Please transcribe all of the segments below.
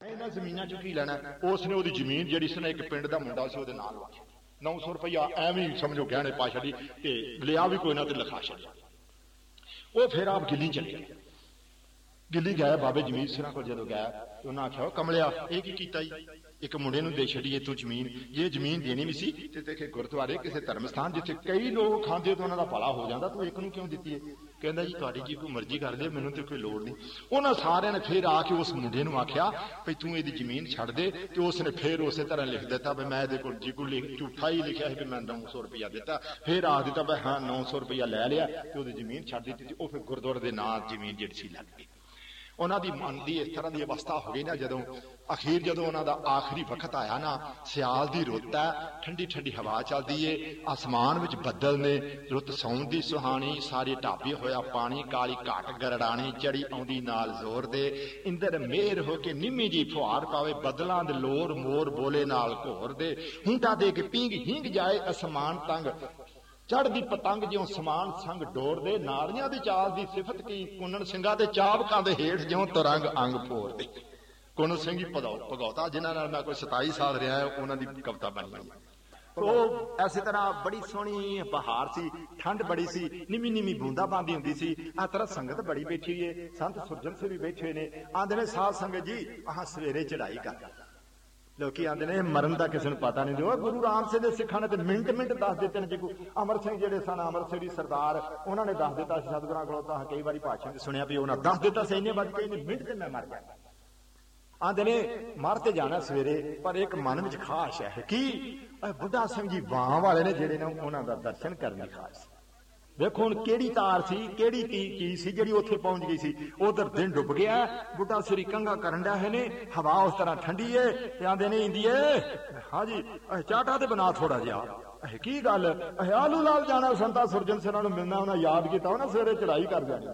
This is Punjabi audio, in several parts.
ਇਹਨਾਂ ਜ਼ਮੀਨਾਂ ਚੋਂ ਕੀ ਲੈਣਾ ਉਸ ਨੇ ਉਹਦੀ ਜ਼ਮੀਨ ਜਿਹੜੀ ਸੀ ਨਾ, ਇੱਕ ਪਿੰਡ ਦਾ ਮੁੰਡਾ ਸੀ, ਉਹਦੇ ਨਾਲ ਵਾਚੀ 900 ਰੁਪਇਆ ਐਵੇਂ ਹੀ ਸਮਝੋ ਗਹਿਣੇ ਪਾ ਛੱਡੀ ਤੇ ਲਿਆ ਵੀ ਕੋਈ ਨਾ ਤੇ ਲਿਖਾ ਛੱਡਿਆ। ਉਹ ਫਿਰ ਆਪ ਗਿੱਲੀ ਚਲੇ ਗਏ ਗਿੱਲੀ ਗਿਆ ਬਾਬੇ ਜਮੀਰ ਸਿੰਘਾਂ ਕੋਲ ਜਦੋਂ ਗਿਆ, ਤੇ ਉਹਨਾਂ ਆਖਿਆ, ਉਹ ਕਮਲਿਆ, ਇਹ ਕੀ ਕੀਤਾ ਜੀ ਇੱਕ ਮੁੰਡੇ ਨੂੰ ਦੇ ਛੱਡੀ ਤੂੰ ਜ਼ਮੀਨ। ਜੇ ਜ਼ਮੀਨ ਦੇਣੀ ਵੀ ਸੀ, ਤੇ ਤੇ ਕਿ ਗੁਰਦੁਆਰੇ ਕਿਸੇ ਧਰਮ ਸਥਾਨ ਜਿੱਥੇ ਕਈ ਲੋਕ ਖਾਂਦੇ, ਤਾਂ ਉਹਨਾਂ ਦਾ ਭਲਾ ਹੋ ਜਾਂਦਾ, ਤੂੰ ਇੱਕ ਨੂੰ ਕਿਉਂ ਦਿੱਤੀ ਹੈ ਕਹਿੰਦਾ ਜੀ, ਤੁਹਾਡੀ ਜੀ ਕੋਈ ਮਰਜ਼ੀ ਕਰ ਲੈ, ਮੈਨੂੰ ਤੇ ਕੋਈ ਲੋੜ ਨਹੀਂ। ਉਹਨਾਂ ਸਾਰਿਆਂ ਨੇ ਫੇਰ ਆ ਕੇ ਉਸ ਮੁੰਡੇ ਨੂੰ ਆਖਿਆ, ਭਈ ਤੂੰ ਇਹਦੀ ਜ਼ਮੀਨ ਛੱਡ ਦੇ। ਤੇ ਉਸ ਨੇ ਫੇਰ ਉਸੇ ਤਰ੍ਹਾਂ ਲਿਖ ਦਿੱਤਾ ਵੀ ਮੈਂ ਇਹਦੇ ਕੋਲ ਜੀ ਕੋਈ ਲਿਖ- ਝੂਠਾ ਹੀ ਲਿਖਿਆ ਹੈ ਕਿ ਮੈਂ 900 ਰੁਪਇਆ ਦਿੱਤਾ। ਫੇਰ ਆ ਦਿੱਤਾ ਵੀ ਹਾਂ 900 ਰੁਪਇਆ ਲੈ ਲਿਆ ਤੇ ਉਹਦੀ ਜ਼ਮੀਨ ਛੱਡ ਦਿੱਤੀ ਤੇ ਉਹ ਫਿਰ ਗੁਰਦੁਆਰੇ ਦੇ ਨਾਂ ਜ਼ਮੀਨ ਜਿਹੜੀ ਸੀ ਲੱਗ ਗਈ। ਉਹਨਾਂ ਦੀ ਮਨ ਦੀ ਇਸ ਤਰ੍ਹਾਂ ਦੀ ਅਵਸਥਾ ਹੋ ਗਈ ਨਾ, ਜਦੋਂ ਅਖੀਰ ਜਦੋਂ ਉਹਨਾਂ ਦਾ ਆਖਰੀ ਵਕਤ ਆਇਆ ਨਾ, ਸਿਆਲ ਦੀ ਰੁੱਤ ਹੈ, ਠੰਡੀ ਠੰਡੀ ਹਵਾ ਚੱਲਦੀ ਏ ਆਸਮਾਨ ਵਿੱਚ ਬੱਦਲ ਨੇ, ਰੁੱਤ ਸੌਣ ਦੀ ਸੁਹਾਣੀ, ਸਾਰੇ ਢਾਬੇ ਹੋਇਆ ਪਾਣੀ, ਕਾਲੀ ਘਾਟ ਗਰੜਾਣੀ, ਚੜੀ ਆਉਂਦੀ ਨਾਲ ਜ਼ੋਰ ਦੇ, ਇੰਦਰ ਮੇਰ ਹੋ ਕੇ ਨਿੰਮੀ ਜੀ ਫੁਹਾਰ ਪਾਵੇ, ਬੱਦਲਾਂ ਦੇ ਲੋਰ ਮੋਰ ਬੋਲੇ ਨਾਲ ਘੋਰ ਦੇ, ਹੁੰਡਾ ਦੇ ਕੇ ਪੀਂਗ ਹਿੰਗ ਜਾਏ ਅਸਮਾਨ ਤੰਗ ਚੜਦੀ ਪਤੰਗ ਜਿਉ ਸਮਾਨ ਸੰਗ ਡੋਰ ਦੇ ਨਾਲੀਆਂ ਦੀ ਚਾਲ ਦੀ ਸਿਫਤ ਕੀ? ਕੁੰਨਣ ਸਿੰਘਾਂ ਦੇ ਚਾਬਕਾਂ ਦੇ ਹੇਠ ਜਿਉ ਤਰੰਗ ਅੰਗ ਫੋਰ ਕੁੰਨਣ ਸਿੰਘ ਹੀ ਭਗੌਤਾ, ਜਿਨ੍ਹਾਂ ਨਾਲ ਮੈਂ ਕੋਈ 27 ਸਾਲ ਰਿਹਾ, ਉਹਨਾਂ ਦੀ ਕਵਿਤਾ ਬਣ ਗਈ। ਉਹ ਐਸੀ ਤਰ੍ਹਾਂ ਬੜੀ ਸੋਹਣੀ ਬਹਾਰ ਸੀ, ਠੰਡ ਬੜੀ ਸੀ ਨਿਮੀ ਨਿਮੀ ਬੂੰਦਾ ਪਾਉਂਦੀ ਹੁੰਦੀ ਸੀ। ਆ ਤਰ੍ਹਾਂ ਸੰਗਤ ਬੜੀ ਬੈਠੀ ਏ, ਸੰਤ ਸੁਰਜਨ ਸੇ ਵੀ ਬੈਠੇ ਹੋਏ ਨੇ। ਆਂਦੇ ਨੇ, ਸਾਧ ਸੰਗਤ ਜੀ, ਆਹ ਸਵੇਰੇ ਚੜਾਈ ਕਰ। ਲੋਕੀ ਆਂਦੇ ਨੇ ਮਰਨ ਦਾ ਕਿਸੇ ਨੂੰ ਪਤਾ ਨਹੀਂ ਦਿਓ। ਗੁਰੂ ਰਾਮ ਸਿੰਘ ਦੇ ਸਿੱਖਾਂ ਨੇ ਤੇ ਮਿੰਟ ਮਿੰਟ ਦੱਸ ਦਿੱਤੇ ਨੇ ਜੇ ਕੋਈ ਅਮਰ ਸਿੰਘ ਜਿਹੜੇ ਸਨ, ਅਮਰ ਸਿੰਘ ਦੀ ਸਰਦਾਰ, ਉਹਨਾਂ ਨੇ ਦੱਸ ਦਿੱਤਾ ਸੀ, ਸਤਿਗੁਰਾਂ ਕੋਲੋਂ ਤਾਂ ਕਈ ਵਾਰੀ ਭਾਸ਼ਣ ਚ ਸੁਣਿਆ ਵੀ ਉਹਨਾਂ ਦੱਸ ਦਿੱਤਾ ਸੀ, ਇੰਨੇ ਵੱਜ ਕੇ ਇੰਨੇ ਮਿੰਟ ਤੇ ਮੈਂ ਮਰ ਗਿਆ। ਆਂਦੇ ਨੇ, ਮਰ ਤੇ ਜਾਣਾ ਸਵੇਰੇ, ਪਰ ਇੱਕ ਮਨ ਵਿੱਚ ਖਾਸ਼ ਹੈ ਕੀ ਇਹ ਬੁੱਢਾ ਸਿੰਘ ਜੀ ਬਾਹ ਵਾਲੇ ਨੇ ਜਿਹੜੇ ਨੇ ਉਹਨਾਂ ਦਾ ਦਰਸ਼ਨ ਕਰਨ ਦੀ ਖਾਸ਼। ਵੇਖੋ ਹੁਣ ਕਿਹੜੀ ਤਾਰ ਸੀ ਕਿਹੜੀ ਕੀ ਕੀ ਸੀ ਜਿਹੜੀ ਉੱਥੇ ਪਹੁੰਚ ਗਈ ਸੀ। ਉਧਰ ਦਿਨ ਡੁੱਬ ਗਿਆ ਬੁੱਢਾ ਸਰੀ ਕੰਗਾ ਕਰਨ ਡਿਆ ਹੈ ਨੇ ਹਵਾ ਉਸ ਤਰ੍ਹਾਂ ਠੰਡੀ ਏ ਤੇ ਆਂਦੇ ਨੇ ਇੰਦੀਏ ਹਾਂਜੀ ਅਹ ਚਾਟਾ ਤੇ ਬਣਾ ਥੋੜਾ ਜਿਹਾ। ਇਹ ਕੀ ਗੱਲ ਇਹ ਆਲੂ ਲਾਲ ਜਾਣਾ ਸੰਤਾ ਸੁਰਜਨ ਸਿੰਘਾਂ ਨੂੰ ਮਿਲਣਾ ਉਹਨਾਂ ਯਾਦ ਕੀਤਾ ਉਹਨਾਂ ਸਵੇਰੇ ਚੜਾਈ ਕਰ ਜਾਣੀ।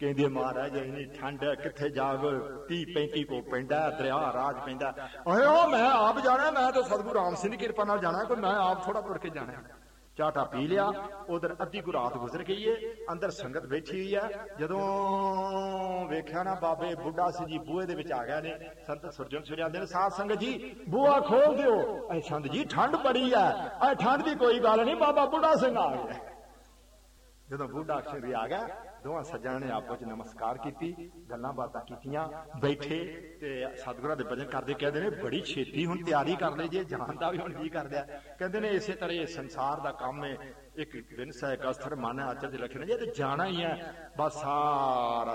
ਕਹਿੰਦੇ ਮਹਾਰਾਜ ਇੰਨੀ ਠੰਡ ਹੈ, ਕਿੱਥੇ ਜਾਗ? 30 35 ਕੋ ਪੈਂਦਾ ਦਰਿਆ ਰਾਜ ਪੈਂਦਾ ਓਏ ਉਹ ਮੈਂ ਆਪ ਜਾਣਾ ਮੈਂ ਤਾਂ ਸਤਿਗੁਰੂ ਰਾਮ ਸਿੰਘ ਦੀ ਕਿਰਪਾ ਨਾਲ ਜਾਣਾ ਕੋਈ ਮੈਂ ਆਪ ਥੋੜਾ ਤੁਰ ਕੇ ਜਾਣਾ ਚਾਟਾ ਪੀ ਲਿਆ, ਉਧਰ ਅੱਧੀ ਕੁ ਰਾਤ ਗੁਜ਼ਰ ਗਈ ਏ, ਅੰਦਰ ਸੰਗਤ ਬੈਠੀ ਹੋਈ ਹੈ ਜਦੋਂ ਵੇਖਿਆ ਨਾ ਬਾਬੇ, ਬੁੱਢਾ ਸਿੰਘ ਜੀ, ਬੂਹੇ ਦੇ ਵਿੱਚ ਆ ਗਿਆ ਨੇ। ਸੰਤ ਸੁਰਜਨ ਸੁਰਿਆ ਦੇ ਨੇ, ਸਾਧ ਸੰਗਤ ਜੀ, ਬੂਹਾ ਖੋਲ ਦਿਓ। ਐ ਸੰਤ ਜੀ, ਠੰਡ ਬੜੀ ਹੈ ਐ ਠੰਡ ਦੀ ਕੋਈ ਗੱਲ ਨਹੀਂ, ਬਾਬਾ ਬੁੱਢਾ ਸਿੰਘ ਆ ਗਿਆ। ਜਦੋਂ ਬੁੱਢਾ ਅਕਸ਼ਰ ਵੀ ਆ ਗਿਆ ਦੋਵਾਂ ਸੱਜਣਾਂ ਨੇ ਆਪੋ ਚ ਨਮਸਕਾਰ ਕੀਤੀ, ਗੱਲਾਂ ਬਾਤਾਂ ਕੀਤੀਆਂ, ਬੈਠੇ ਤੇ ਸਤਿਗੁਰਾਂ ਦੇ ਭਜਨ ਕਰਦੇ ਕਹਿੰਦੇ ਨੇ, ਬੜੀ ਛੇਤੀ ਹੁਣ ਤਿਆਰੀ ਕਰ ਲਈ ਜੇ, ਜਾਣ ਦਾ ਵੀ ਹੁਣ ਕੀ ਕਰਦਿਆ ਕਹਿੰਦੇ ਨੇ ਇਸੇ ਤਰ੍ਹਾਂ ਇਹ ਸੰਸਾਰ ਦਾ ਕੰਮ ਹੈ, ਇੱਕ ਦਿਨ ਸਹਿ ਕਸਥਰ ਮਨ ਆਚਰ ਦੇ ਲਖਣ ਜੇ ਤੇ ਜਾਣਾ ਹੀ ਹੈ, ਬਸ ਸਾਰਾ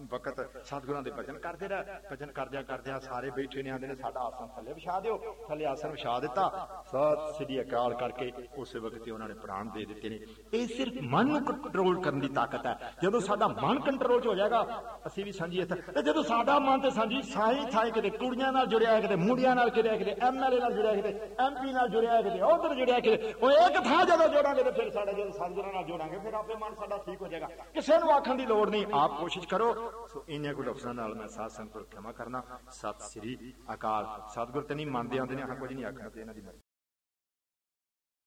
ਵਕਤ ਸਤਿਗੁਰਾਂ ਦੇ ਭਜਨ ਕਰਦੇ ਰਹਿ, ਭਜਨ ਕਰਦਿਆਂ ਕਰਦਿਆਂ ਸਾਰੇ ਬੈਠੇ ਨੇ, ਆਂਦੇ ਨੇ, ਸਾਡਾ ਆਸਣ ਥੱਲੇ ਵਿਛਾ ਦਿਓ, ਥੱਲੇ ਆਸਣ ਵਿਛਾ ਦਿੱਤਾ। ਸਤਿ ਸ੍ਰੀ ਅਕਾਲ ਕਰਕੇ ਉਸੇ ਵਕਤ ਹੀ ਉਹਨਾਂ ਨੇ ਪ੍ਰਾਣ ਦੇ ਦਿੱਤੇ ਨੇ। ਇਹ ਸਿਰਫ ਮਨ ਨੂੰ ਕੰਟਰੋਲ ਕਰਨ ਦੀ ਤਾਕਤ ਹੈ। ਜਦੋਂ ਸਾਡਾ ਮਨ ਕੰਟਰੋਲ 'ਚ ਹੋ ਜਾਏਗਾ, ਅਸੀਂ ਵੀ ਸਾਂਝੀ ਇੱਥੇ ਤੇ ਜਦੋਂ ਸਾਡਾ ਮਨ ਤੇ ਸਾਂਝੀ ਸਾਈ ਥਾਈ ਕਿਤੇ ਕੁੜੀਆਂ ਨਾਲ ਜੁੜਿਆ ਹੈ ਕਿਤੇ ਮੁੰਡਿਆਂ ਨਾਲ ਜੁੜਿਆ ਕਿਤੇ ਐਮਐਲਏ ਨਾਲ ਜੁੜਿਆ ਕਿਤੇ ਐਮਪੀ ਨਾਲ ਜੁੜਿਆ ਹੈ ਕਿਤੇ ਉਧਰ ਜੁੜਿਆ ਕਿਤੇ ਉਹ ਇੱਕ ਥਾਂ ਜਦੋਂ ਜੋੜਾਂਗੇ ਤੇ ਫਿਰ ਸਾਡਾ ਜਦੋਂ ਸਤਿਗੁਰਾਂ ਨਾਲ ਜੋੜਾਂਗੇ, ਫਿਰ ਆਪੇ ਮਨ ਸਾਡਾ ਠੀਕ ਹੋ ਜਾਏਗਾ। ਕਿਸੇ ਨੂੰ ਆਖਣ ਦੀ ਲੋੜ ਨਹੀਂ। ਆਪ ਕੋਸ਼ਿਸ਼ ਕਰੋ ਸੋ ਇੰਨੇ ਕੁ ਲਫ਼ਜ਼ਾਂ ਨਾਲ ਮੈਂ ਸਾਧ ਸੰਗਤ ਨੂੰ ਖਿਮਾ ਕਰਨਾ, ਸਤਿ ਸ੍ਰੀ ਅਕਾਲ। ਸਤਿਗੁਰ ਤੇ ਨਹੀਂ, ਮੰਨਦੇ ਆਉਂਦੇ ਨੇ, ਆਹ ਕੁਝ ਨਹੀਂ ਆਖਣਾ ਤੇ ਇਹਨਾਂ ਦੀ ਮਰਜ਼ੀ।